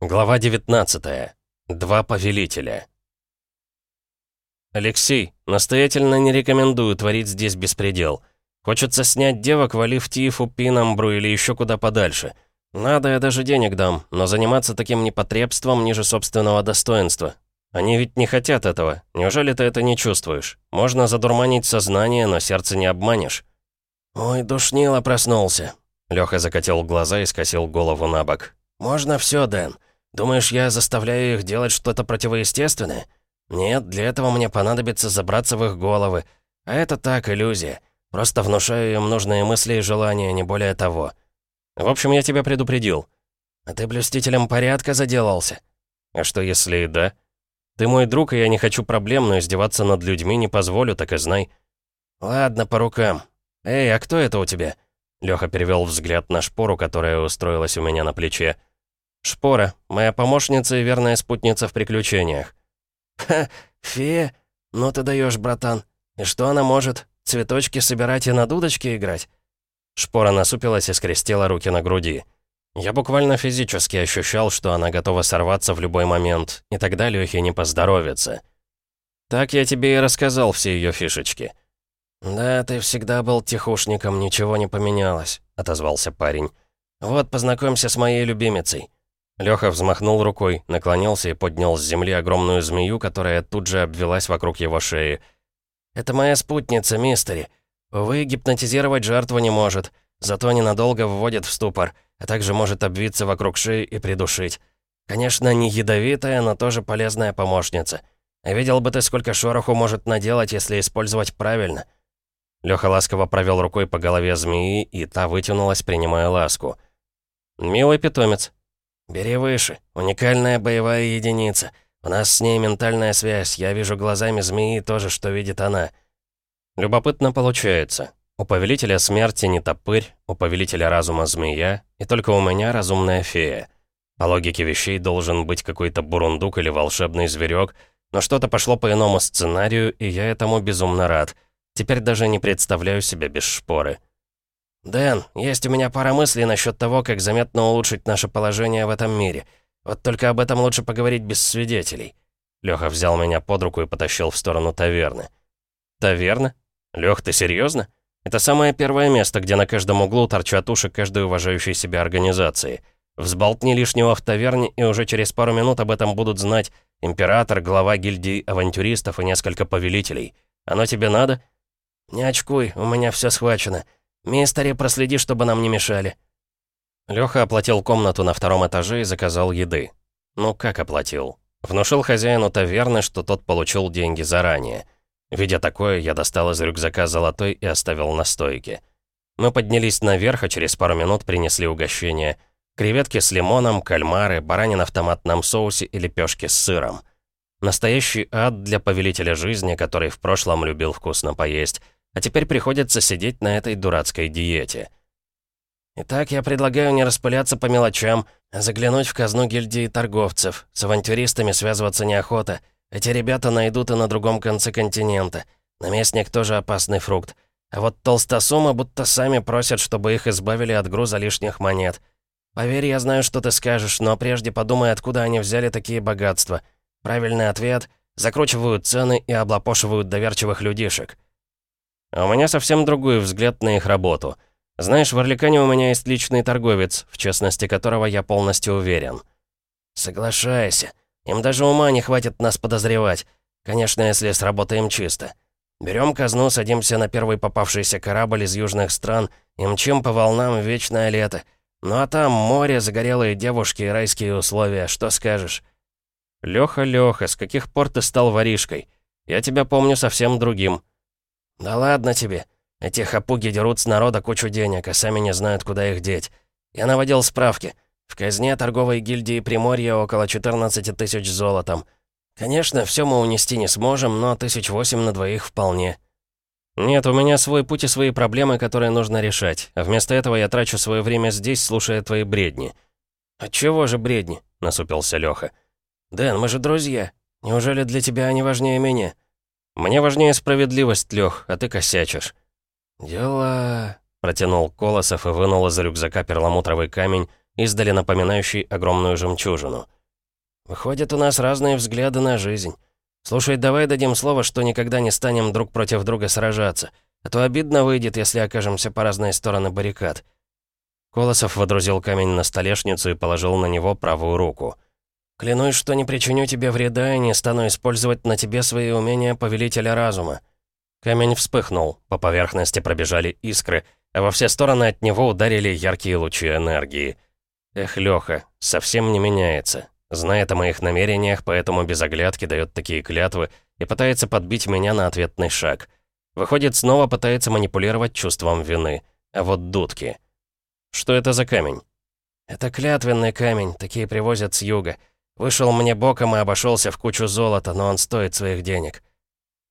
Глава 19. Два повелителя. Алексей, настоятельно не рекомендую творить здесь беспредел. Хочется снять девок, валив Тифу, Пинамбру или еще куда подальше. Надо, я даже денег дам, но заниматься таким непотребством ниже собственного достоинства. Они ведь не хотят этого. Неужели ты это не чувствуешь? Можно задурманить сознание, но сердце не обманешь. «Ой, душнило проснулся». Лёха закатил глаза и скосил голову на бок. «Можно все, Дэн. Думаешь, я заставляю их делать что-то противоестественное? Нет, для этого мне понадобится забраться в их головы. А это так, иллюзия. Просто внушаю им нужные мысли и желания, не более того. В общем, я тебя предупредил. А ты блюстителем порядка заделался? А что если и да? Ты мой друг, и я не хочу проблем, но издеваться над людьми не позволю, так и знай. Ладно, по рукам. Эй, а кто это у тебя? Лёха перевел взгляд на шпору, которая устроилась у меня на плече. «Шпора, моя помощница и верная спутница в приключениях». «Ха, фея? Ну ты даешь, братан. И что она может? Цветочки собирать и на дудочке играть?» Шпора насупилась и скрестила руки на груди. Я буквально физически ощущал, что она готова сорваться в любой момент, и тогда Лёхе не поздоровится. Так я тебе и рассказал все ее фишечки. «Да, ты всегда был тихушником, ничего не поменялось», — отозвался парень. «Вот, познакомься с моей любимицей. Лёха взмахнул рукой, наклонился и поднял с земли огромную змею, которая тут же обвелась вокруг его шеи. «Это моя спутница, мистери. Увы, гипнотизировать жертву не может, зато ненадолго вводит в ступор, а также может обвиться вокруг шеи и придушить. Конечно, не ядовитая, но тоже полезная помощница. видел бы ты, сколько шороху может наделать, если использовать правильно». Лёха ласково провел рукой по голове змеи, и та вытянулась, принимая ласку. «Милый питомец», «Бери выше. Уникальная боевая единица. У нас с ней ментальная связь. Я вижу глазами змеи то же, что видит она». Любопытно получается. У повелителя смерти не топырь, у повелителя разума змея, и только у меня разумная фея. По логике вещей должен быть какой-то бурундук или волшебный зверек, но что-то пошло по иному сценарию, и я этому безумно рад. Теперь даже не представляю себя без шпоры. «Дэн, есть у меня пара мыслей насчет того, как заметно улучшить наше положение в этом мире. Вот только об этом лучше поговорить без свидетелей». Лёха взял меня под руку и потащил в сторону таверны. «Таверна? Лёх, ты серьезно? Это самое первое место, где на каждом углу торчат уши каждой уважающей себя организации. Взболтни лишнего в таверне, и уже через пару минут об этом будут знать император, глава гильдии авантюристов и несколько повелителей. Оно тебе надо?» «Не очкуй, у меня все схвачено». «Мистери, проследи, чтобы нам не мешали». Лёха оплатил комнату на втором этаже и заказал еды. Ну, как оплатил? Внушил хозяину таверны, что тот получил деньги заранее. Видя такое, я достал из рюкзака золотой и оставил на стойке. Мы поднялись наверх, а через пару минут принесли угощение. Креветки с лимоном, кальмары, баранина в томатном соусе и лепешки с сыром. Настоящий ад для повелителя жизни, который в прошлом любил вкусно поесть — а теперь приходится сидеть на этой дурацкой диете. Итак, я предлагаю не распыляться по мелочам, а заглянуть в казну гильдии торговцев. С авантюристами связываться неохота. Эти ребята найдут и на другом конце континента. Наместник тоже опасный фрукт. А вот толстосумы будто сами просят, чтобы их избавили от груза лишних монет. Поверь, я знаю, что ты скажешь, но прежде подумай, откуда они взяли такие богатства. Правильный ответ — закручивают цены и облапошивают доверчивых людишек. А у меня совсем другой взгляд на их работу. Знаешь, в Орликане у меня есть личный торговец, в честности которого я полностью уверен. Соглашайся. Им даже ума не хватит нас подозревать. Конечно, если сработаем чисто. Берем казну, садимся на первый попавшийся корабль из южных стран и мчим по волнам вечное лето. Ну а там море, загорелые девушки и райские условия. Что скажешь? Лёха, Лёха, с каких пор ты стал воришкой? Я тебя помню совсем другим. «Да ладно тебе. Эти хапуги дерут с народа кучу денег, а сами не знают, куда их деть. Я наводил справки. В казне торговой гильдии Приморья около 14 тысяч золотом. Конечно, все мы унести не сможем, но тысяч восемь на двоих вполне». «Нет, у меня свой путь и свои проблемы, которые нужно решать. А вместо этого я трачу свое время здесь, слушая твои бредни». «Отчего же бредни?» — насупился Лёха. «Дэн, мы же друзья. Неужели для тебя они важнее меня?» «Мне важнее справедливость, Лёх, а ты косячишь». «Дела...» — протянул Колосов и вынул из рюкзака перламутровый камень издали напоминающий огромную жемчужину. «Выходят, у нас разные взгляды на жизнь. Слушай, давай дадим слово, что никогда не станем друг против друга сражаться, а то обидно выйдет, если окажемся по разные стороны баррикад». Колосов водрузил камень на столешницу и положил на него правую руку. «Клянусь, что не причиню тебе вреда и не стану использовать на тебе свои умения повелителя разума». Камень вспыхнул, по поверхности пробежали искры, а во все стороны от него ударили яркие лучи энергии. Эх, Лёха, совсем не меняется. Знает о моих намерениях, поэтому без оглядки дает такие клятвы и пытается подбить меня на ответный шаг. Выходит, снова пытается манипулировать чувством вины. А вот дудки. Что это за камень? Это клятвенный камень, такие привозят с юга. Вышел мне боком и обошелся в кучу золота, но он стоит своих денег.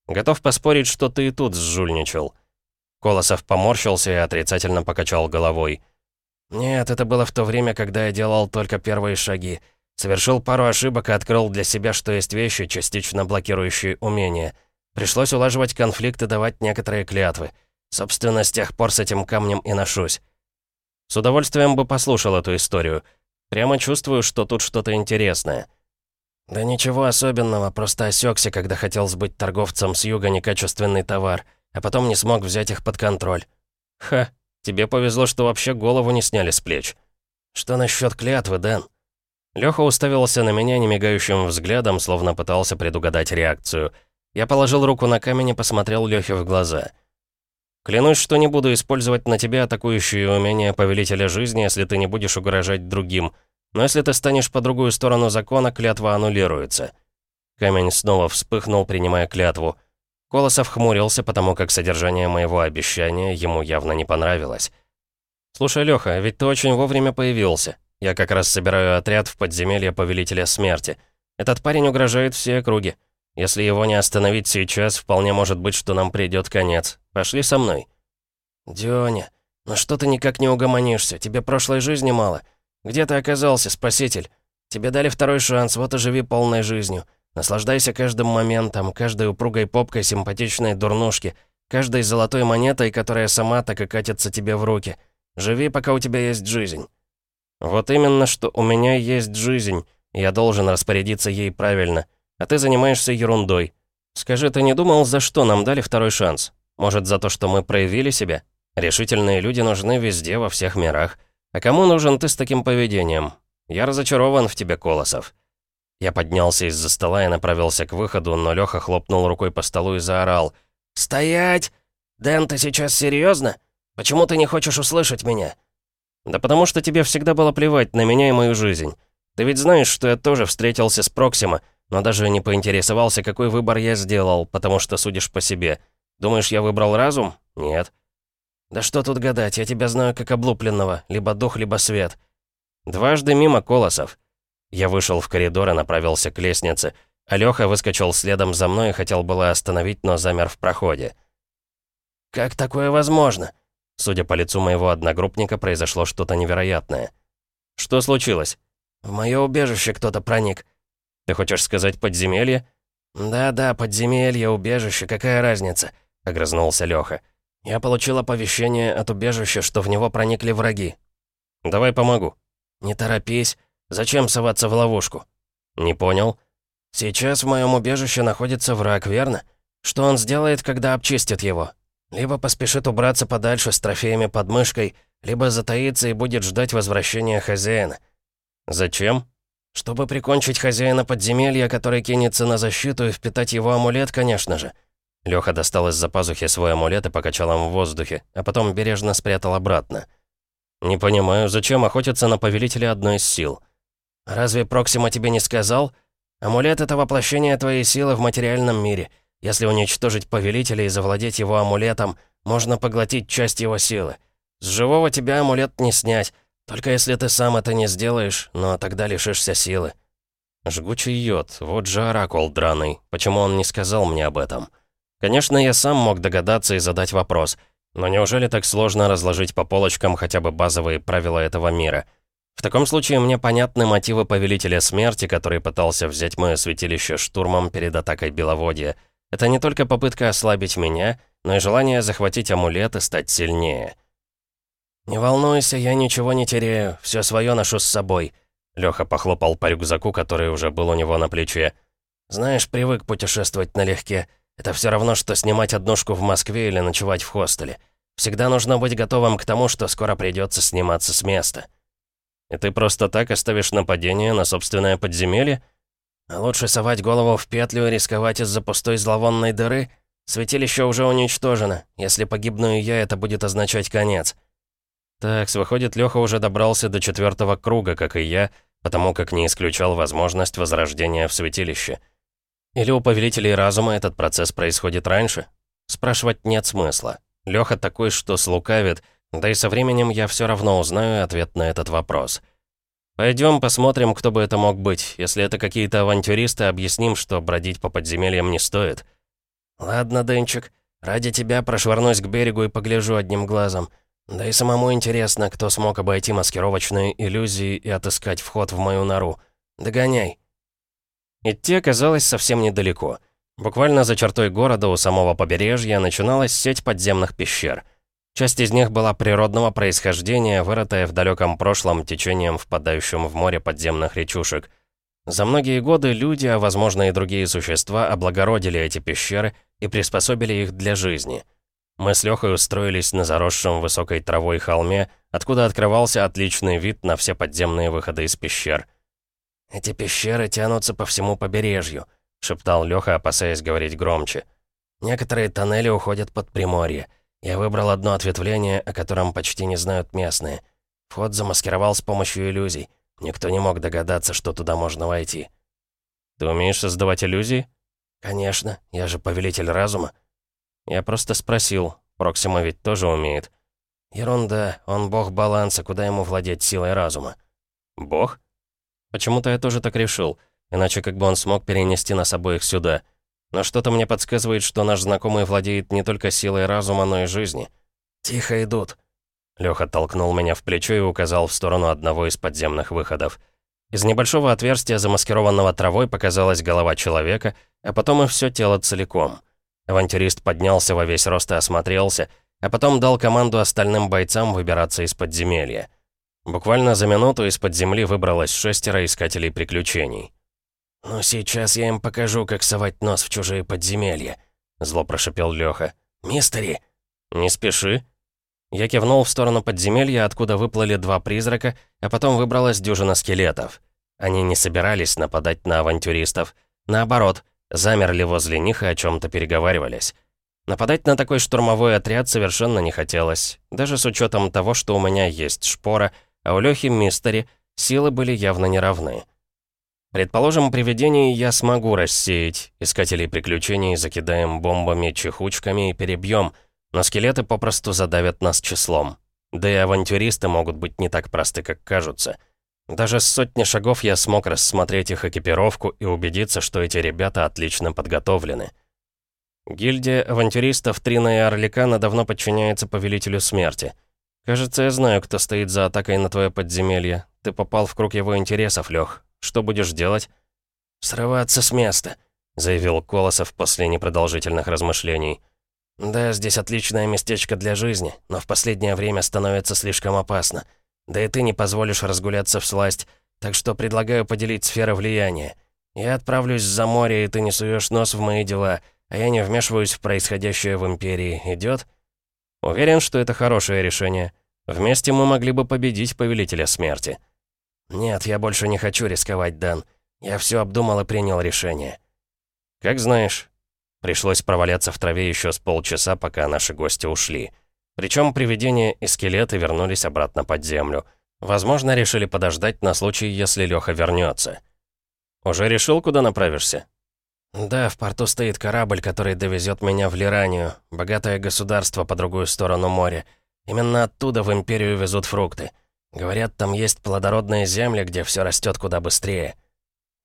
Готов поспорить, что ты и тут сжульничал. Колосов поморщился и отрицательно покачал головой. «Нет, это было в то время, когда я делал только первые шаги. Совершил пару ошибок и открыл для себя, что есть вещи, частично блокирующие умения. Пришлось улаживать конфликт и давать некоторые клятвы. Собственно, с тех пор с этим камнем и ношусь. С удовольствием бы послушал эту историю. Прямо чувствую, что тут что-то интересное. Да ничего особенного, просто осекся, когда хотел сбыть торговцам с юга некачественный товар, а потом не смог взять их под контроль. Ха, тебе повезло, что вообще голову не сняли с плеч. Что насчет клятвы, Дэн? Лёха уставился на меня немигающим взглядом, словно пытался предугадать реакцию. Я положил руку на камень и посмотрел Лёхе в глаза. «Клянусь, что не буду использовать на тебя атакующие умения Повелителя Жизни, если ты не будешь угрожать другим. Но если ты станешь по другую сторону закона, клятва аннулируется». Камень снова вспыхнул, принимая клятву. Колосов хмурился, потому как содержание моего обещания ему явно не понравилось. «Слушай, Лёха, ведь ты очень вовремя появился. Я как раз собираю отряд в подземелье Повелителя Смерти. Этот парень угрожает все округи. Если его не остановить сейчас, вполне может быть, что нам придет конец. Пошли со мной». «Дёня, ну что ты никак не угомонишься? Тебе прошлой жизни мало. Где ты оказался, спаситель? Тебе дали второй шанс, вот и живи полной жизнью. Наслаждайся каждым моментом, каждой упругой попкой симпатичной дурнушки, каждой золотой монетой, которая сама так и катится тебе в руки. Живи, пока у тебя есть жизнь». «Вот именно, что у меня есть жизнь, я должен распорядиться ей правильно, а ты занимаешься ерундой. Скажи, ты не думал, за что нам дали второй шанс? Может, за то, что мы проявили себя? Решительные люди нужны везде, во всех мирах. А кому нужен ты с таким поведением? Я разочарован в тебе, Колосов». Я поднялся из-за стола и направился к выходу, но Лёха хлопнул рукой по столу и заорал. «Стоять! Дэн, ты сейчас серьезно? Почему ты не хочешь услышать меня?» «Да потому что тебе всегда было плевать на меня и мою жизнь. Ты ведь знаешь, что я тоже встретился с Проксима, но даже не поинтересовался, какой выбор я сделал, потому что судишь по себе. Думаешь, я выбрал разум? Нет». «Да что тут гадать, я тебя знаю как облупленного, либо дух, либо свет». «Дважды мимо Колосов». Я вышел в коридор и направился к лестнице, а Лёха выскочил следом за мной и хотел было остановить, но замер в проходе. «Как такое возможно?» Судя по лицу моего одногруппника, произошло что-то невероятное. «Что случилось?» «В мое убежище кто-то проник». «Ты хочешь сказать подземелье?» «Да-да, подземелье, убежище, какая разница?» — огрызнулся Лёха. «Я получил оповещение от убежища, что в него проникли враги». «Давай помогу». «Не торопись. Зачем соваться в ловушку?» «Не понял». «Сейчас в моем убежище находится враг, верно? Что он сделает, когда обчистит его?» Либо поспешит убраться подальше с трофеями под мышкой, либо затаится и будет ждать возвращения хозяина. Зачем? Чтобы прикончить хозяина подземелья, который кинется на защиту и впитать его амулет, конечно же. Лёха достал из-за пазухи свой амулет и покачал им в воздухе, а потом бережно спрятал обратно. «Не понимаю, зачем охотиться на повелителя одной из сил?» «Разве Проксима тебе не сказал? Амулет — это воплощение твоей силы в материальном мире». Если уничтожить повелителя и завладеть его амулетом, можно поглотить часть его силы. С живого тебя амулет не снять, только если ты сам это не сделаешь, но тогда лишишься силы. Жгучий йод, вот же оракул драный. Почему он не сказал мне об этом? Конечно, я сам мог догадаться и задать вопрос. Но неужели так сложно разложить по полочкам хотя бы базовые правила этого мира? В таком случае мне понятны мотивы Повелителя Смерти, который пытался взять мое святилище штурмом перед атакой Беловодья. Это не только попытка ослабить меня, но и желание захватить амулет и стать сильнее. «Не волнуйся, я ничего не теряю, все свое ношу с собой». Лёха похлопал по рюкзаку, который уже был у него на плече. «Знаешь, привык путешествовать налегке. Это все равно, что снимать однушку в Москве или ночевать в хостеле. Всегда нужно быть готовым к тому, что скоро придется сниматься с места». «И ты просто так оставишь нападение на собственное подземелье?» «А лучше совать голову в петлю и рисковать из-за пустой зловонной дыры? Святилище уже уничтожено. Если погибну и я, это будет означать конец». Так, выходит, Лёха уже добрался до четвертого круга, как и я, потому как не исключал возможность возрождения в святилище. Или у повелителей разума этот процесс происходит раньше? Спрашивать нет смысла. Лёха такой, что слукавит, да и со временем я все равно узнаю ответ на этот вопрос. Пойдем посмотрим, кто бы это мог быть. Если это какие-то авантюристы, объясним, что бродить по подземельям не стоит. Ладно, Дэнчик, ради тебя прошвырнусь к берегу и погляжу одним глазом. Да и самому интересно, кто смог обойти маскировочные иллюзии и отыскать вход в мою нору. Догоняй. Идти оказалось совсем недалеко. Буквально за чертой города у самого побережья начиналась сеть подземных пещер. Часть из них была природного происхождения, вырытая в далеком прошлом течением впадающим в море подземных речушек. За многие годы люди, а возможно и другие существа, облагородили эти пещеры и приспособили их для жизни – мы с Лёхой устроились на заросшем высокой травой холме, откуда открывался отличный вид на все подземные выходы из пещер. «Эти пещеры тянутся по всему побережью», — шептал Лёха, опасаясь говорить громче. «Некоторые тоннели уходят под Приморье. Я выбрал одно ответвление, о котором почти не знают местные. Вход замаскировал с помощью иллюзий. Никто не мог догадаться, что туда можно войти». «Ты умеешь создавать иллюзии?» «Конечно, я же повелитель разума», я просто спросил. Проксима ведь тоже умеет. Ерунда, он бог баланса, куда ему владеть силой разума? Бог? Почему-то я тоже так решил. Иначе как бы он смог перенести нас обоих сюда. Но что-то мне подсказывает, что наш знакомый владеет не только силой разума, но и жизни. «Тихо идут». Лёха толкнул меня в плечо и указал в сторону одного из подземных выходов. Из небольшого отверстия, замаскированного травой, показалась голова человека, а потом и все тело целиком. Авантюрист поднялся во весь рост и осмотрелся, а потом дал команду остальным бойцам выбираться из подземелья. Буквально за минуту из-под земли выбралось шестеро искателей приключений. «Ну сейчас я им покажу, как совать нос в чужие подземелья», — зло прошипел Лёха. «Мистери!» «Не спеши». Я кивнул в сторону подземелья, откуда выплыли два призрака, а потом выбралась дюжина скелетов. Они не собирались нападать на авантюристов. Наоборот — замерли возле них и о чем-то переговаривались. Нападать на такой штурмовой отряд совершенно не хотелось, даже с учетом того, что у меня есть шпора, а у Лёхи Мистери силы были явно неравны. Предположим, привидений я смогу рассеять, искателей приключений закидаем бомбами, чехучками и перебьем, но скелеты попросту задавят нас числом. Да и авантюристы могут быть не так просты, как кажутся. Даже с сотни шагов я смог рассмотреть их экипировку и убедиться, что эти ребята отлично подготовлены. Гильдия авантюристов Трина и Орликана давно подчиняется Повелителю Смерти. Кажется, я знаю, кто стоит за атакой на твое подземелье. Ты попал в круг его интересов, Лех. Что будешь делать? «Срываться с места», — заявил Колосов после непродолжительных размышлений. «Да, здесь отличное местечко для жизни, но в последнее время становится слишком опасно. Да и ты не позволишь разгуляться в сласть, так что предлагаю поделить сферы влияния. Я отправлюсь за море, и ты не суешь нос в мои дела, а я не вмешиваюсь в происходящее в Империи. Идет? Уверен, что это хорошее решение. Вместе мы могли бы победить Повелителя Смерти. Нет, я больше не хочу рисковать, Дан. Я все обдумал и принял решение. Как знаешь. Пришлось проваляться в траве еще с полчаса, пока наши гости ушли. Причем привидения и скелеты вернулись обратно под землю. Возможно, решили подождать на случай, если Лёха вернется. «Уже решил, куда направишься?» «Да, в порту стоит корабль, который довезет меня в Лиранию, богатое государство по другую сторону моря. Именно оттуда в Империю везут фрукты. Говорят, там есть плодородные земли, где все растет куда быстрее».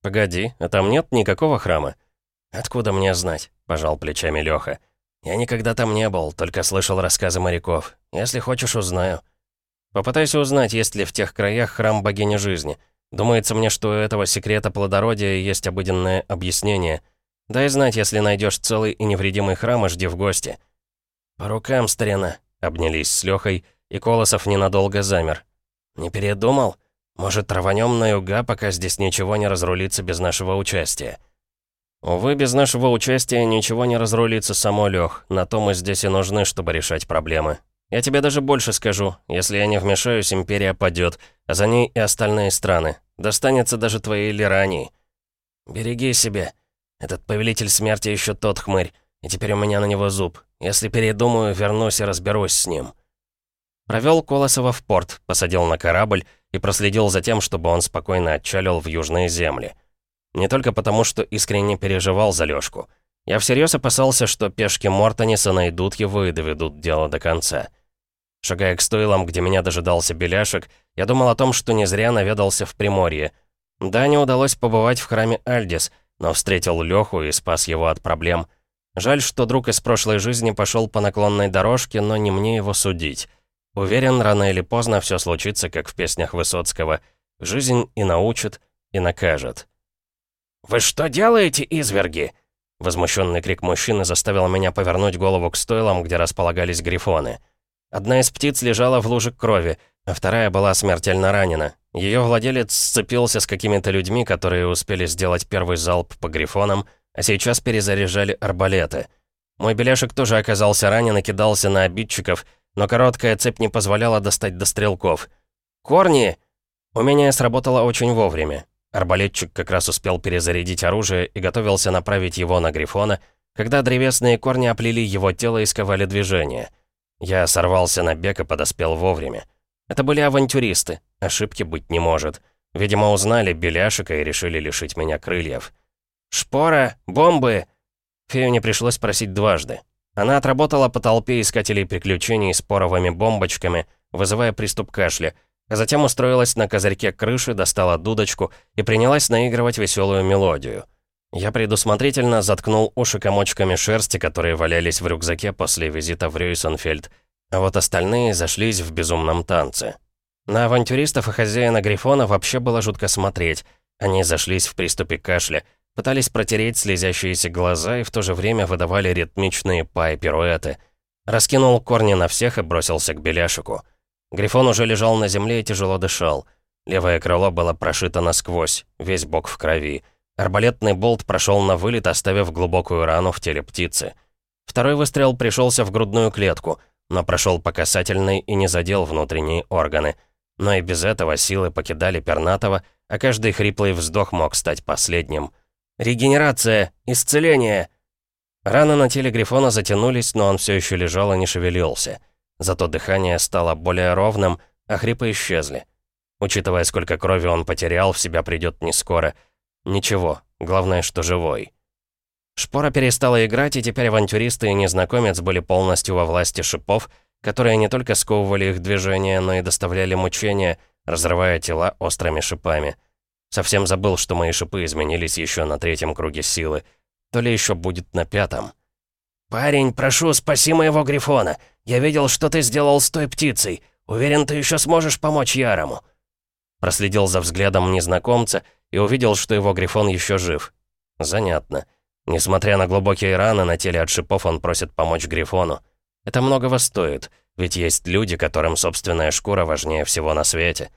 «Погоди, а там нет никакого храма?» «Откуда мне знать?» – пожал плечами Лёха. «Я никогда там не был, только слышал рассказы моряков. Если хочешь, узнаю». «Попытайся узнать, есть ли в тех краях храм богини жизни. Думается мне, что у этого секрета плодородия есть обыденное объяснение. Дай знать, если найдешь целый и невредимый храм, и жди в гости». «По рукам, старина», — обнялись с Лёхой, и Колосов ненадолго замер. «Не передумал? Может, рванем на юга, пока здесь ничего не разрулится без нашего участия?» «Увы, без нашего участия ничего не разрулится само, Лёх. На то мы здесь и нужны, чтобы решать проблемы. Я тебе даже больше скажу. Если я не вмешаюсь, Империя падет, а за ней и остальные страны. Достанется даже твоей Лирании. Береги себя. Этот повелитель смерти еще тот хмырь, и теперь у меня на него зуб. Если передумаю, вернусь и разберусь с ним». Провел Колосова в порт, посадил на корабль и проследил за тем, чтобы он спокойно отчалил в южные земли. Не только потому, что искренне переживал за Лёшку. Я всерьез опасался, что пешки Мортониса найдут его и доведут дело до конца. Шагая к стойлам, где меня дожидался Беляшек, я думал о том, что не зря наведался в Приморье. Да, не удалось побывать в храме Альдис, но встретил Лёху и спас его от проблем. Жаль, что друг из прошлой жизни пошел по наклонной дорожке, но не мне его судить. Уверен, рано или поздно все случится, как в песнях Высоцкого. Жизнь и научит, и накажет. «Вы что делаете, изверги?» Возмущенный крик мужчины заставил меня повернуть голову к стойлам, где располагались грифоны. Одна из птиц лежала в луже крови, а вторая была смертельно ранена. Ее владелец сцепился с какими-то людьми, которые успели сделать первый залп по грифонам, а сейчас перезаряжали арбалеты. Мой беляшек тоже оказался ранен и кидался на обидчиков, но короткая цепь не позволяла достать до стрелков. «Корни!» Умение сработало очень вовремя. Арбалетчик как раз успел перезарядить оружие и готовился направить его на Грифона, когда древесные корни оплели его тело и сковали движение. Я сорвался на бег и подоспел вовремя. Это были авантюристы, ошибки быть не может. Видимо, узнали Беляшика и решили лишить меня крыльев. «Шпора! Бомбы!» Фею не пришлось просить дважды. Она отработала по толпе искателей приключений с поровыми бомбочками, вызывая приступ кашля, а затем устроилась на козырьке крыши, достала дудочку и принялась наигрывать веселую мелодию. Я предусмотрительно заткнул уши комочками шерсти, которые валялись в рюкзаке после визита в Рюйсенфельд, а вот остальные зашлись в безумном танце. На авантюристов и хозяина Грифона вообще было жутко смотреть. Они зашлись в приступе кашля, пытались протереть слезящиеся глаза и в то же время выдавали ритмичные пай-пируэты. Раскинул корни на всех и бросился к Беляшику. Грифон уже лежал на земле и тяжело дышал. Левое крыло было прошито насквозь, весь бок в крови. Арбалетный болт прошел на вылет, оставив глубокую рану в теле птицы. Второй выстрел пришелся в грудную клетку, но прошел по касательной и не задел внутренние органы. Но и без этого силы покидали Пернатова, а каждый хриплый вздох мог стать последним — «Регенерация! Исцеление!» Раны на теле Грифона затянулись, но он все еще лежал и не шевелился. Зато дыхание стало более ровным, а хрипы исчезли. Учитывая, сколько крови он потерял, в себя придет не скоро. Ничего, главное, что живой. Шпора перестала играть, и теперь авантюристы и незнакомец были полностью во власти шипов, которые не только сковывали их движения, но и доставляли мучения, разрывая тела острыми шипами. Совсем забыл, что мои шипы изменились еще на третьем круге силы. То ли еще будет на пятом. «Парень, прошу, спаси моего Грифона. Я видел, что ты сделал с той птицей. Уверен, ты еще сможешь помочь Ярому». Проследил за взглядом незнакомца и увидел, что его Грифон еще жив. Занятно. Несмотря на глубокие раны на теле от шипов, он просит помочь Грифону. Это многого стоит, ведь есть люди, которым собственная шкура важнее всего на свете.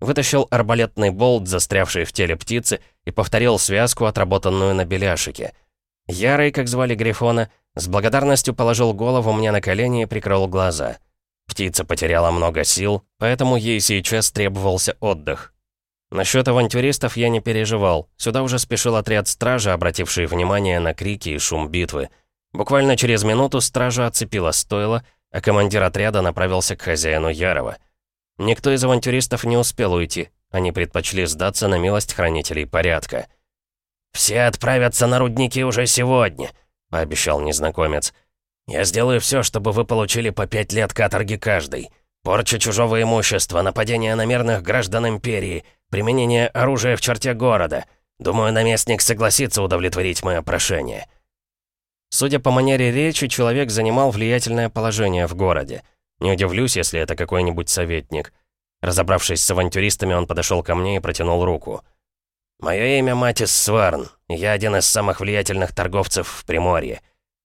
Вытащил арбалетный болт, застрявший в теле птицы, и повторил связку, отработанную на беляшике. Ярый, как звали Грифона, с благодарностью положил голову мне на колени и прикрыл глаза. Птица потеряла много сил, поэтому ей сейчас требовался отдых. Насчет авантюристов я не переживал. Сюда уже спешил отряд стражи, обративший внимание на крики и шум битвы. Буквально через минуту стража оцепила стойло, а командир отряда направился к хозяину Ярова. Никто из авантюристов не успел уйти. Они предпочли сдаться на милость хранителей порядка. «Все отправятся на рудники уже сегодня», — пообещал незнакомец. «Я сделаю все, чтобы вы получили по пять лет каторги каждый. Порча чужого имущества, нападение на мирных граждан Империи, применение оружия в черте города. Думаю, наместник согласится удовлетворить мое прошение». Судя по манере речи, человек занимал влиятельное положение в городе. Не удивлюсь, если это какой-нибудь советник. Разобравшись с авантюристами, он подошел ко мне и протянул руку. «Мое имя Матис Сварн. Я один из самых влиятельных торговцев в Приморье.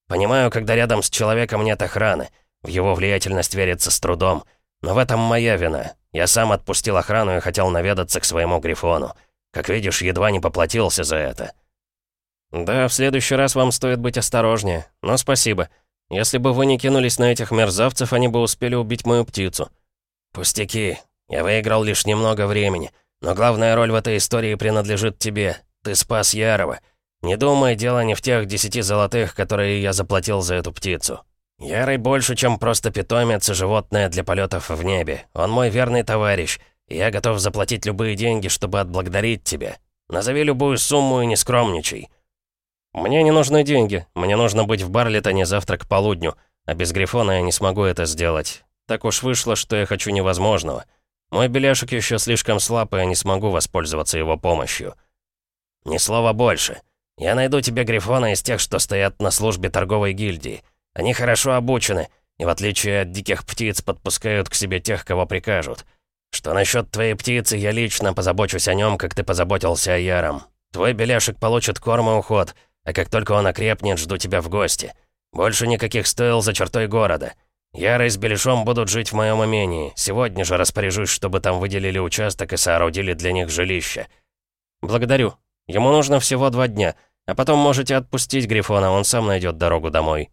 Понимаю, когда рядом с человеком нет охраны. В его влиятельность верится с трудом. Но в этом моя вина. Я сам отпустил охрану и хотел наведаться к своему Грифону. Как видишь, едва не поплатился за это». «Да, в следующий раз вам стоит быть осторожнее. Но спасибо. Если бы вы не кинулись на этих мерзавцев, они бы успели убить мою птицу». «Пустяки. Я выиграл лишь немного времени. Но главная роль в этой истории принадлежит тебе. Ты спас Ярова. Не думай, дело не в тех десяти золотых, которые я заплатил за эту птицу. Ярый больше, чем просто питомец и животное для полетов в небе. Он мой верный товарищ, и я готов заплатить любые деньги, чтобы отблагодарить тебя. Назови любую сумму и не скромничай». «Мне не нужны деньги. Мне нужно быть в Барлитоне завтра к полудню, а без Грифона я не смогу это сделать. Так уж вышло, что я хочу невозможного. Мой беляшек еще слишком слаб, и я не смогу воспользоваться его помощью». «Ни слова больше. Я найду тебе Грифона из тех, что стоят на службе торговой гильдии. Они хорошо обучены, и в отличие от диких птиц подпускают к себе тех, кого прикажут. Что насчет твоей птицы, я лично позабочусь о нем, как ты позаботился о Яром. Твой беляшек получит корм и уход, а как только он окрепнет, жду тебя в гости. Больше никаких стоил за чертой города. Ярый с Беляшом будут жить в моем имении. Сегодня же распоряжусь, чтобы там выделили участок и соорудили для них жилище. Благодарю. Ему нужно всего два дня, а потом можете отпустить Грифона, он сам найдет дорогу домой.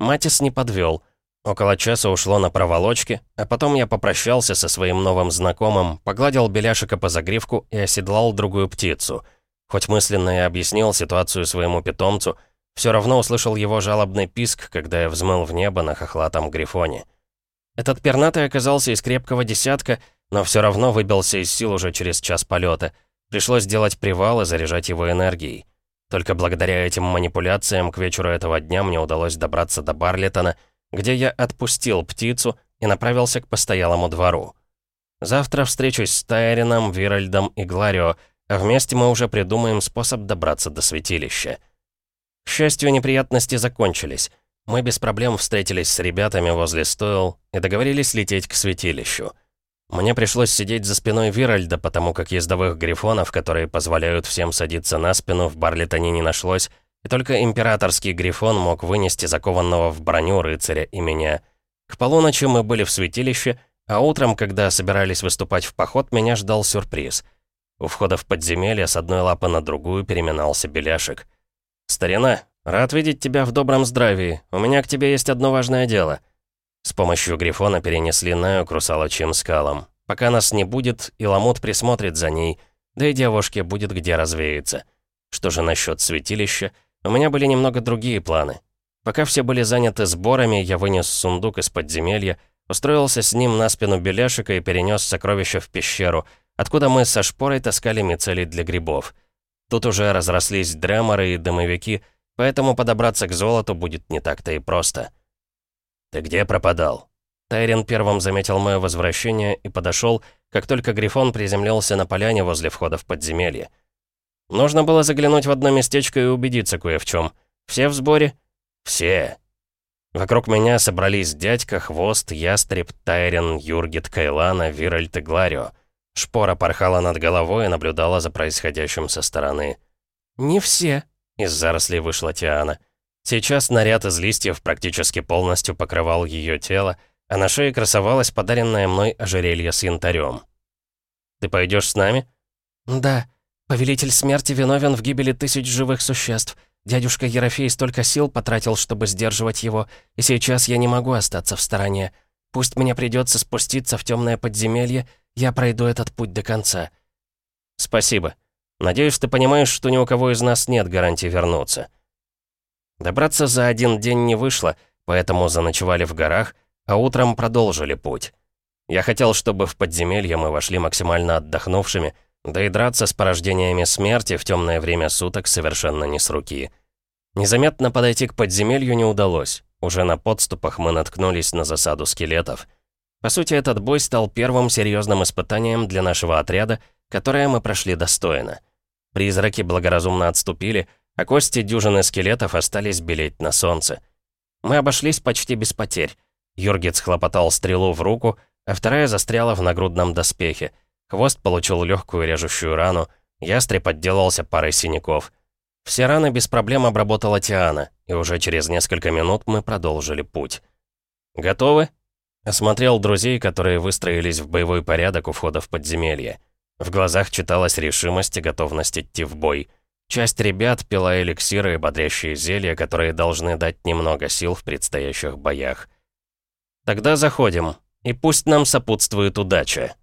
Матис не подвел. Около часа ушло на проволочке, а потом я попрощался со своим новым знакомым, погладил Беляшика по загривку и оседлал другую птицу. Хоть мысленно и объяснил ситуацию своему питомцу, все равно услышал его жалобный писк, когда я взмыл в небо на хохлатом грифоне. Этот пернатый оказался из крепкого десятка, но все равно выбился из сил уже через час полета. Пришлось делать привал и заряжать его энергией. Только благодаря этим манипуляциям к вечеру этого дня мне удалось добраться до Барлетона, где я отпустил птицу и направился к постоялому двору. Завтра встречусь с Тайрином, Виральдом и Гларио, а вместе мы уже придумаем способ добраться до святилища. К счастью, неприятности закончились. Мы без проблем встретились с ребятами возле стойл и договорились лететь к святилищу. Мне пришлось сидеть за спиной Виральда, потому как ездовых грифонов, которые позволяют всем садиться на спину, в Барлетоне не нашлось, и только императорский грифон мог вынести закованного в броню рыцаря и меня. К полуночи мы были в святилище, а утром, когда собирались выступать в поход, меня ждал сюрприз. У входа в подземелье с одной лапы на другую переминался беляшек. «Старина, рад видеть тебя в добром здравии. У меня к тебе есть одно важное дело». С помощью Грифона перенесли Наю к русалочьим скалам. Пока нас не будет, и Ламут присмотрит за ней, да и девушке будет где развеяться. Что же насчет святилища? У меня были немного другие планы. Пока все были заняты сборами, я вынес сундук из подземелья, устроился с ним на спину беляшика и перенес сокровища в пещеру, откуда мы со шпорой таскали мицелий для грибов. Тут уже разрослись дреморы и дымовики, поэтому подобраться к золоту будет не так-то и просто. «Ты где пропадал?» Тайрин первым заметил мое возвращение и подошел, как только Грифон приземлился на поляне возле входа в подземелье. Нужно было заглянуть в одно местечко и убедиться кое в чем. Все в сборе? Все. Вокруг меня собрались дядька, Хвост, Ястреб, Тайрин, Юргит, Кайлана, Виральд и Гларио. Шпора порхала над головой и наблюдала за происходящим со стороны. «Не все», — из зарослей вышла Тиана. Сейчас наряд из листьев практически полностью покрывал ее тело, а на шее красовалось подаренное мной ожерелье с янтарем. «Ты пойдешь с нами?» «Да. Повелитель смерти виновен в гибели тысяч живых существ. Дядюшка Ерофей столько сил потратил, чтобы сдерживать его, и сейчас я не могу остаться в стороне. Пусть мне придется спуститься в темное подземелье, я пройду этот путь до конца». «Спасибо. Надеюсь, ты понимаешь, что ни у кого из нас нет гарантии вернуться». Добраться за один день не вышло, поэтому заночевали в горах, а утром продолжили путь. Я хотел, чтобы в подземелье мы вошли максимально отдохнувшими, да и драться с порождениями смерти в темное время суток совершенно не с руки. Незаметно подойти к подземелью не удалось. Уже на подступах мы наткнулись на засаду скелетов. По сути, этот бой стал первым серьезным испытанием для нашего отряда, которое мы прошли достойно. Призраки благоразумно отступили — а кости дюжины скелетов остались белеть на солнце. Мы обошлись почти без потерь. Юргец хлопотал стрелу в руку, а вторая застряла в нагрудном доспехе. Хвост получил легкую режущую рану, ястреб отделался парой синяков. Все раны без проблем обработала Тиана, и уже через несколько минут мы продолжили путь. «Готовы?» Осмотрел друзей, которые выстроились в боевой порядок у входа в подземелье. В глазах читалась решимость и готовность идти в бой. Часть ребят пила эликсиры и бодрящие зелья, которые должны дать немного сил в предстоящих боях. «Тогда заходим, и пусть нам сопутствует удача»,